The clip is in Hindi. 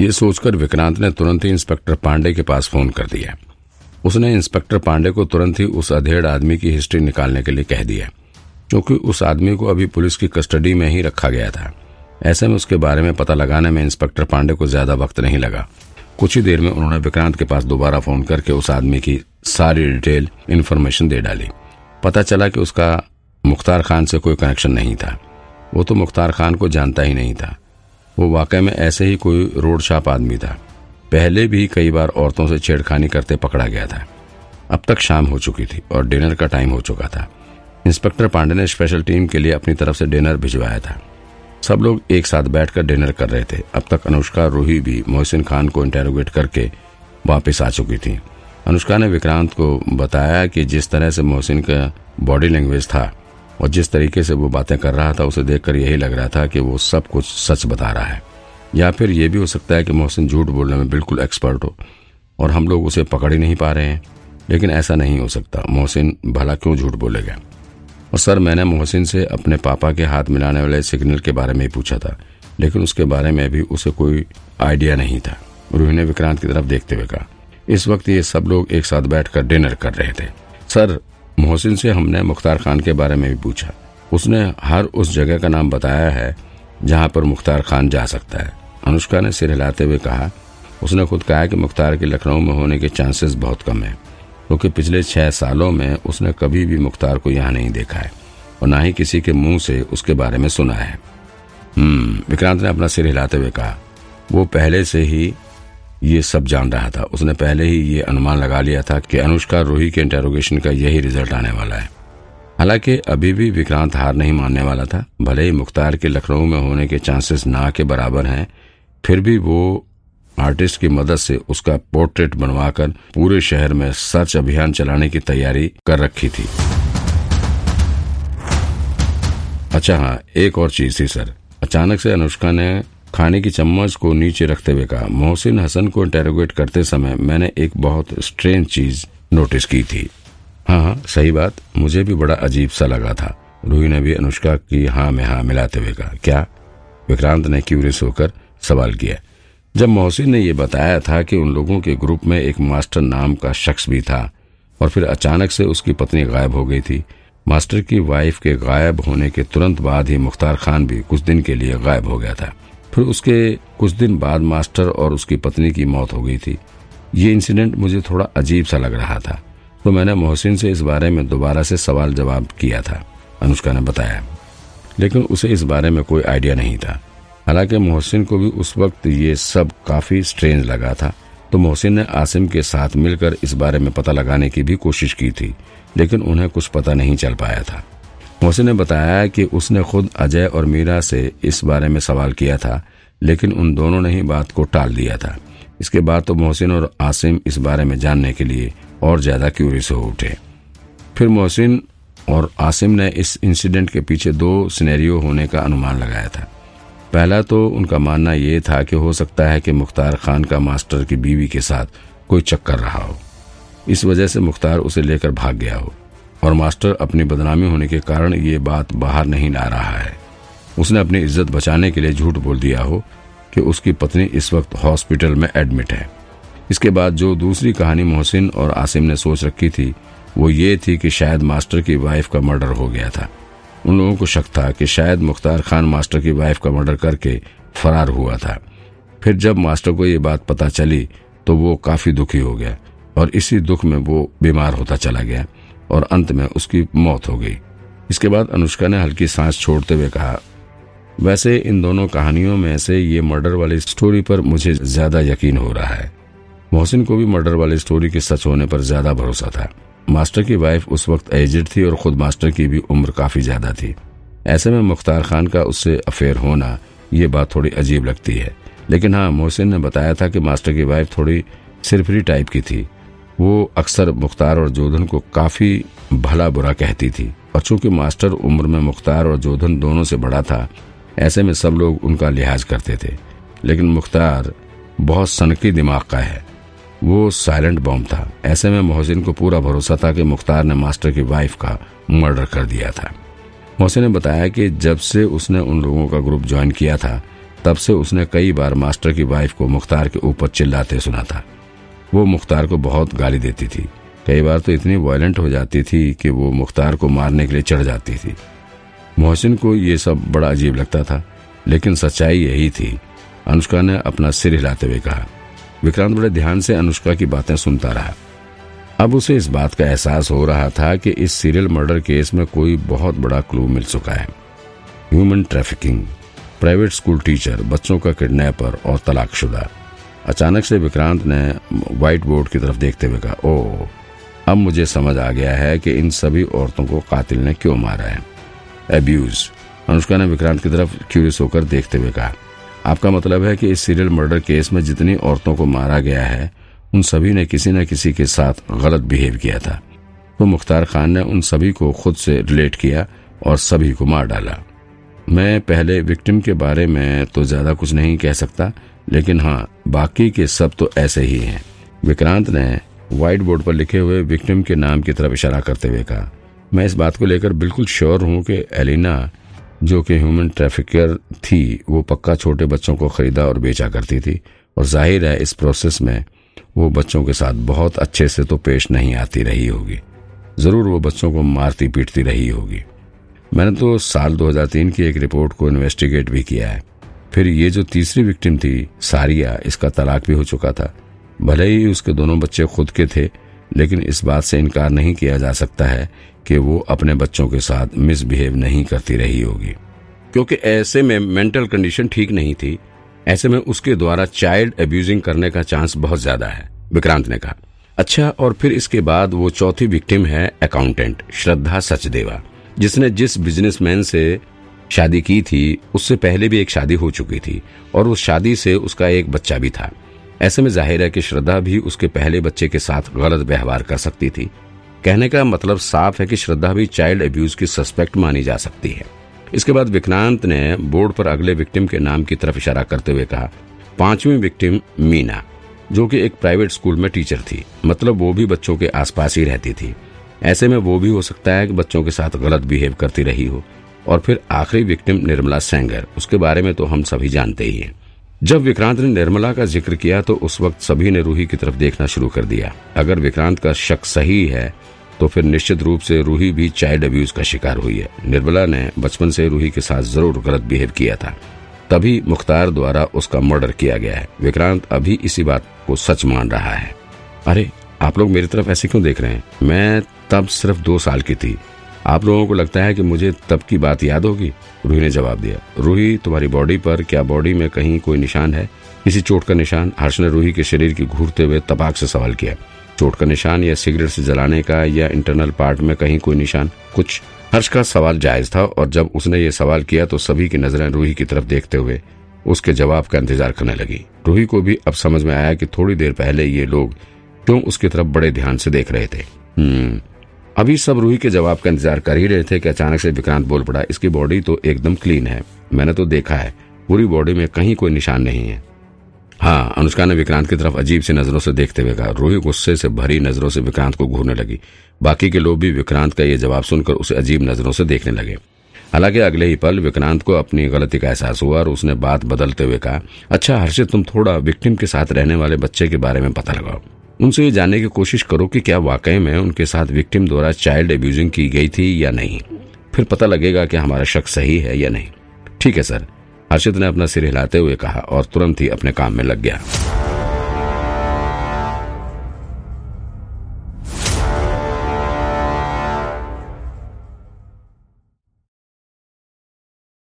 ये सोचकर विक्रांत ने तुरंत ही इंस्पेक्टर पांडे के पास फ़ोन कर दिया। उसने इंस्पेक्टर पांडे को तुरंत ही उस अधेड़ आदमी की हिस्ट्री निकालने के लिए कह दिया, क्योंकि उस आदमी को अभी पुलिस की कस्टडी में ही रखा गया था। ऐसे में उसके बारे में पता लगाने में इंस्पेक्टर पांडे को ज़्यादा वक्त नहीं लगा। कुछ ही देर में उन्होंने विक्रांत के पास दोबारा फ़ोन करके उस आदमी की सारी डिटेल, इन्फॉर्मेशन दे डाली। पता चला कि उसका मुख्तार खान से कोई कनेक्शन नहीं था। वो तो मुख्तार खान को जानता ही नहीं था। वो वाकई में ऐसे ही कोई रोड छाप आदमी था। पहले भी कई बार औरतों से छेड़खानी करते पकड़ा गया था। अब तक शाम हो चुकी थी और डिनर का टाइम हो चुका था। इंस्पेक्टर पांडे ने स्पेशल टीम के लिए अपनी तरफ़ से डिनर भिजवाया था। सब लोग एक साथ बैठकर डिनर कर रहे थे। अब तक अनुष्का, रूही भी मोहसिन खान को इंटेरोगेट करके वापस आ चुकी थी। अनुष्का ने विक्रांत को बताया कि जिस तरह से मोहसिन का बॉडी लैंग्वेज था और जिस तरीके से वो बातें कर रहा था, उसे देखकर यही लग रहा था कि वो सब कुछ सच बता रहा है। या फिर ये भी हो सकता है कि मोहसिन झूठ बोलने में बिल्कुल एक्सपर्ट हो और हम लोग उसे पकड़ ही नहीं पा रहे हैं। लेकिन ऐसा नहीं हो सकता। मोहसिन भला क्यों झूठ बोलेगा और सर, मैंने मोहसिन से अपने पापा के हाथ मिलाने वाले सिग्नल के बारे में ही पूछा था, लेकिन उसके बारे में भी उसे कोई आइडिया नहीं था। रूही ने विक्रांत की तरफ़ देखते हुए कहा, इस वक्त ये सब लोग एक साथ बैठकर डिनर कर रहे थे। सर मोहसिन से हमने मुख्तार खान के बारे में भी पूछा। उसने हर उस जगह का नाम बताया है, जहाँ पर मुख्तार खान जा सकता है। अनुष्का ने सिर हिलाते हुए कहा, उसने खुद कहा कि मुख्तार के लखनऊ में होने के चांसेस बहुत कम है, क्योंकि तो पिछले छह सालों में उसने कभी भी मुख्तार को यहाँ नहीं देखा है, और ना ही किसी के मुँह से उसके बारे में सुना है। हम्म विक्रांत ने अपना सिर हिलाते हुए कहा, वो पहले से ही ये सब जान रहा था। उसने पहले ही ये अनुमान लगा लिया था कि अनुष्का रूही के इंटेरोगेशन का यही रिज़ल्ट आने वाला है। हालाँकि अभी भी विक्रांत हार नहीं मानने वाला था। भले ही मुख्तार के लखनऊ में होने के चांसेस ना के बराबर हैं, फिर भी वो आर्टिस्ट की मदद से उसका पोर्ट्रेट बनवाकर पूरे शहर में सर्च अभियान चलाने की तैयारी कर रखी थी। अच्छा हाँ एक और चीज़ थी सर। अचानक से अनुष्का ने खाने की चम्मच को नीचे रखते हुए कहा, मोहसिन हसन को इंटेरोगेट करते समय मैंने एक बहुत स्ट्रेंज चीज़ नोटिस की थी। हाँ हाँ सही बात, मुझे भी बड़ा अजीब सा लगा था। रूही ने भी अनुष्का की हाँ में हाँ मिलाते हुए कहा, क्या? विक्रांत ने क्यूरियस होकर सवाल किया। जब मोहसिन ने यह बताया था कि उन लोगों के ग्रुप में एक मास्टर नाम का शख्स भी था, और फिर अचानक से उसकी पत्नी गायब हो गई थी, मास्टर की वाइफ के गायब होने के तुरंत बाद ही मुख्तार खान भी कुछ दिन के लिए गायब हो गया था। फिर उसके कुछ दिन बाद मास्टर और उसकी पत्नी की मौत हो गई थी। ये इंसिडेंट मुझे थोड़ा अजीब सा लग रहा था। तो मैंने मोहसिन से इस बारे में दोबारा से सवाल जवाब किया था, अनुष्का ने बताया। लेकिन उसे इस बारे में कोई आइडिया नहीं था। हालाँकि मोहसिन को भी उस वक्त ये सब काफ़ी स्ट्रेंज लगा था। तो मोहसिन ने आसिम के साथ मिलकर इस बारे में पता लगाने की भी कोशिश की थी, लेकिन उन्हें कुछ पता नहीं चल पाया था। मोहसिन ने बताया कि उसने खुद अजय और मीरा से इस बारे में सवाल किया था, लेकिन उन दोनों ने ही बात को टाल दिया था। इसके बाद तो मोहसिन और आसिम इस बारे में जानने के लिए और ज़्यादा क्यूरियस हो उठे। फिर मोहसिन और आसिम ने इस इंसिडेंट के पीछे दो सिनेरियो होने का अनुमान लगाया था। पहला तो उनका मानना यह था कि हो सकता है कि मुख्तार खान का मास्टर की बीवी के साथ कोई चक्कर रहा हो। इस वजह से मुख्तार उसे लेकर भाग गया हो। और मास्टर अपनी बदनामी होने के कारण ये बात बाहर नहीं ला रहा है। उसने अपनी इज़्ज़त बचाने के लिए झूठ बोल दिया हो कि उसकी पत्नी इस वक्त हॉस्पिटल में एडमिट है। इसके बाद जो दूसरी कहानी मोहसिन और आसिम ने सोच रखी थी, वो ये थी कि शायद मास्टर की वाइफ का मर्डर हो गया था। उन लोगों को शक था कि शायद मुख्तार खान मास्टर की वाइफ का मर्डर करके फरार हुआ था। फिर जब मास्टर को ये बात पता चली तो वो काफ़ी दुखी हो गया और इसी दुख में वो बीमार होता चला गया। और अंत में उसकी मौत हो गई। इसके बाद अनुष्का ने हल्की सांस छोड़ते हुए कहा, वैसे इन दोनों कहानियों में से ये मर्डर वाली स्टोरी पर मुझे ज़्यादा यकीन हो रहा है। मोहसिन को भी मर्डर वाली स्टोरी के सच होने पर ज़्यादा भरोसा था। मास्टर की वाइफ उस वक्त एजेड थी और खुद मास्टर की भी उम्र काफ़ी ज़्यादा थी। ऐसे में मुख्तार खान का उससे अफेयर होना ये बात थोड़ी अजीब लगती है। लेकिन हाँ मोहसिन ने बताया था कि मास्टर की वाइफ थोड़ी सिरफरी टाइप की थी। वो अक्सर मुख्तार और जोधन को काफ़ी भला बुरा कहती थी। और चूँकि मास्टर उम्र में मुख्तार और जोधन दोनों से बड़ा था, ऐसे में सब लोग उनका लिहाज करते थे। लेकिन मुख्तार बहुत सनकी दिमाग का है। वो साइलेंट बॉम्ब था। ऐसे में मोहसिन को पूरा भरोसा था कि मुख्तार ने मास्टर की वाइफ का मर्डर कर दिया था। मोहसिन ने बताया कि जब से उसने उन लोगों का ग्रुप ज्वाइन किया था, तब से उसने कई बार मास्टर की वाइफ को मुख्तार के ऊपर चिल्लाते सुना था। वो मुख्तार को बहुत गाली देती थी। कई बार तो इतनी वायलेंट हो जाती थी कि वो मुख्तार को मारने के लिए चढ़ जाती थी। मोहसिन को ये सब बड़ा अजीब लगता था, लेकिन सच्चाई यही थी। अनुष्का ने अपना सिर हिलाते हुए कहा, विक्रांत, बड़े ध्यान से अनुष्का की बातें सुनता रहा। अब उसे इस बात का एहसास हो रहा था कि इस सीरियल मर्डर केस में कोई बहुत बड़ा क्लू मिल चुका है। Human trafficking private school teacher बच्चों का किडनैपर और तलाकशुदा। अचानक से विक्रांत ने व्हाइट बोर्ड की तरफ़ देखते हुए कहा ओह अब मुझे समझ आ गया है कि इन सभी औरतों को कातिल ने क्यों मारा है। एब्यूज अनुष्का ने विक्रांत की तरफ़ क्यूरियस होकर देखते हुए कहा, आपका मतलब है कि इस सीरियल मर्डर केस में जितनी औरतों को मारा गया है, उन सभी ने किसी न किसी के साथ गलत बिहेव किया था। तो मुख्तार खान ने उन सभी को खुद से रिलेट किया और सभी को मार डाला। मैं पहले विक्टिम के बारे में तो ज़्यादा कुछ नहीं कह सकता, लेकिन हाँ बाकी के सब तो ऐसे ही हैं। विक्रांत ने व्हाइट बोर्ड पर लिखे हुए विक्टिम के नाम की तरफ़ इशारा करते हुए कहा, मैं इस बात को लेकर बिल्कुल श्योर हूँ कि एलिना, जो कि ह्यूमन ट्रैफिकर थी, वो पक्का छोटे बच्चों को खरीदा और बेचा करती थी। और ज़ाहिर है, इस प्रोसेस में वो बच्चों के साथ बहुत अच्छे से तो पेश नहीं आती रही होगी। ज़रूर वो बच्चों को मारती पीटती रही होगी। मैंने तो साल 2003 की एक रिपोर्ट को इन्वेस्टिगेट भी किया है। फिर ये जो तीसरी विक्टिम थी, सारिया, इसका तलाक भी हो चुका था। भले ही उसके दोनों बच्चे खुद के थे, लेकिन इस बात से इनकार नहीं किया जा सकता है कि वो अपने बच्चों के साथ मिसबिहेव नहीं करती रही होगी। क्योंकि ऐसे में मेंटल कंडीशन ठीक नहीं थी। ऐसे में उसके द्वारा चाइल्ड अब्यूजिंग करने का चांस बहुत ज़्यादा है, विक्रांत ने कहा। अच्छा और फिर इसके बाद वो चौथी विक्टिम है अकाउंटेंट श्रद्धा सचदेवा, जिसने जिस बिजनेसमैन से शादी की थी, उससे पहले भी एक शादी हो चुकी थी और उस शादी से उसका एक बच्चा भी था। ऐसे में ज़ाहिर है कि श्रद्धा भी उसके पहले बच्चे के साथ गलत व्यवहार कर सकती थी। कहने का मतलब साफ़ है कि श्रद्धा भी चाइल्ड अब्यूज की सस्पेक्ट मानी जा सकती है। इसके बाद विक्रांत ने बोर्ड पर अगले विक्टिम के नाम की तरफ़ इशारा करते हुए कहा, पांचवी विक्टिम मीना, जो कि एक प्राइवेट स्कूल में टीचर थी मतलब वो भी बच्चों के आसपास ही रहती थी। ऐसे में वो भी हो सकता है कि बच्चों के साथ गलत बिहेव करती रही हो। और फिर आखिरी विक्टिम निर्मला सेंगर। उसके बारे में तो हम सभी जानते ही हैं। जब विक्रांत ने निर्मला का ज़िक्र किया तो उस वक्त सभी ने रूही की तरफ़ देखना शुरू कर दिया। अगर विक्रांत का शक सही है तो फिर निश्चित रूप से रूही भी चाइल्ड अब्यूज का शिकार हुई है। निर्मला ने बचपन से रूही के साथ ज़रूर गलत बिहेव किया था। तभी मुख्तार द्वारा उसका मर्डर किया गया है। विक्रांत अभी इसी बात को सच मान रहा है। अरे, आप लोग मेरी तरफ़ ऐसे क्यों देख रहे हैं? मैं तब सिर्फ़ दो साल की थी। आप लोगों को लगता है कि मुझे तब की बात याद होगी? रूही ने जवाब दिया। रूही, तुम्हारी बॉडी पर क्या बॉडी में कहीं कोई निशान है? किसी चोट का निशान? हर्ष ने रूही के शरीर की घूरते हुए तपाक से सवाल किया। चोट का निशान या सिगरेट से जलाने का या इंटरनल पार्ट में कहीं कोई निशान? कुछ। हर्ष का सवाल जायज़ था और जब उसने ये सवाल किया तो सभी की नज़रें रूही की तरफ़ देखते हुए उसके जवाब का इंतज़ार करने लगी। रूही को भी अब समझ में आया कि थोड़ी देर पहले ये लोग क्यों उसकी तरफ़ बड़े ध्यान से देख रहे थे। हम्म। अभी सब रूही के जवाब का इंतज़ार कर ही रहे थे कि अचानक से विक्रांत बोल पड़ा, इसकी बॉडी तो एकदम क्लीन है। मैंने तो देखा है, पूरी बॉडी में कहीं कोई निशान नहीं है। हाँ अनुष्का ने विक्रांत की तरफ़ अजीब सी नज़रों से देखते हुए कहा। रूही गुस्से से भरी नज़रों से विक्रांत को घूरने लगी। बाकी के लोग भी विक्रांत का ये जवाब सुनकर उसे अजीब नज़रों से देखने लगे। हालाँकि अगले ही पल विक्रांत को अपनी गलती का एहसास हुआ और उसने बात बदलते हुए कहा अच्छा हर्षित, तुम थोड़ा विक्टिम के साथ रहने वाले बच्चे के बारे में पता लगाओ। उनसे ये जानने की कोशिश करो कि क्या वाकई में उनके साथ विक्टिम द्वारा चाइल्ड अब्यूजिंग की गई थी या नहीं। फिर पता लगेगा कि हमारा शक सही है या नहीं। ठीक है, सर। हर्षित ने अपना सिर हिलाते हुए कहा और तुरंत ही अपने काम में लग गया।